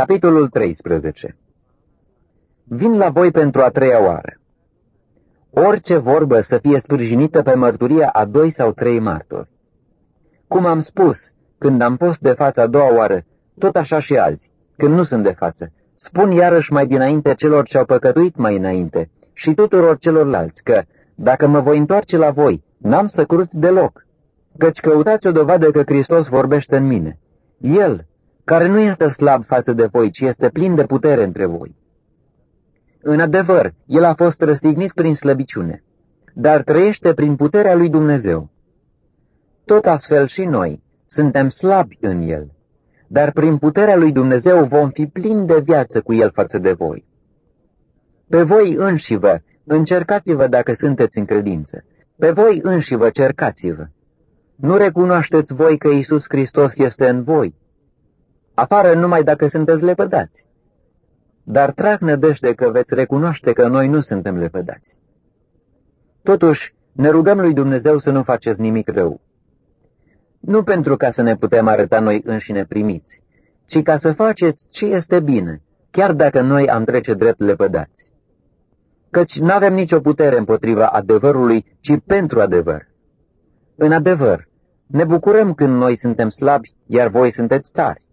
Capitolul 13 Vin la voi pentru a treia oară. Orice vorbă să fie sprijinită pe mărturia a doi sau trei martori. Cum am spus, când am fost de față a doua oară, tot așa și azi, când nu sunt de față, spun iarăși mai dinainte celor ce au păcătuit mai înainte și tuturor celorlalți că, dacă mă voi întoarce la voi, n-am să cruți deloc, căci căutați o dovadă că Hristos vorbește în mine. El, care nu este slab față de voi, ci este plin de putere între voi. În adevăr, el a fost răstignit prin slăbiciune, dar trăiește prin puterea lui Dumnezeu. Tot astfel și noi suntem slabi în el, dar prin puterea lui Dumnezeu vom fi plini de viață cu el față de voi. Pe voi înșivă, încercați-vă dacă sunteți în credință. Pe voi înșivă, cercați-vă. Nu recunoașteți voi că Isus Hristos este în voi? Afară numai dacă sunteți lepădați. Dar trag nădejde că veți recunoaște că noi nu suntem lepădați. Totuși, ne rugăm lui Dumnezeu să nu faceți nimic rău. Nu pentru ca să ne putem arăta noi înșine primiți, ci ca să faceți ce este bine, chiar dacă noi am trece drept lepădați. Căci nu avem nicio putere împotriva adevărului, ci pentru adevăr. În adevăr, ne bucurăm când noi suntem slabi, iar voi sunteți tari,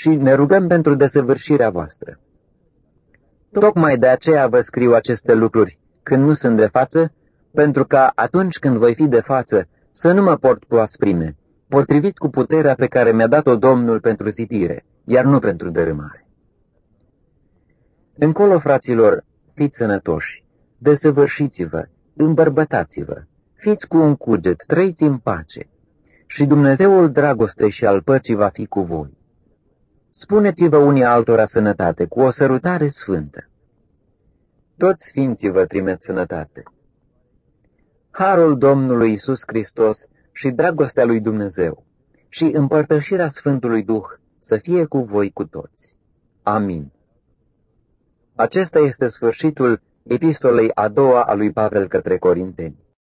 și ne rugăm pentru desăvârșirea voastră. Tocmai de aceea vă scriu aceste lucruri, când nu sunt de față, pentru ca atunci când voi fi de față, să nu mă port cu asprime, potrivit cu puterea pe care mi-a dat-o Domnul pentru zidire, iar nu pentru dărâmare. Încolo, fraților, fiți sănătoși, desăvârșiți-vă, îmbărbătați-vă, fiți cu un cuget, trăiți în pace, și Dumnezeul dragostei și al păcii va fi cu voi. Spuneți-vă unii altora sănătate, cu o sărutare sfântă. Toți sfinții vă trimit sănătate. Harul Domnului Isus Hristos și dragostea lui Dumnezeu și împărtășirea Sfântului Duh să fie cu voi cu toți. Amin. Acesta este sfârșitul epistolei a doua a lui Pavel către Corinteni.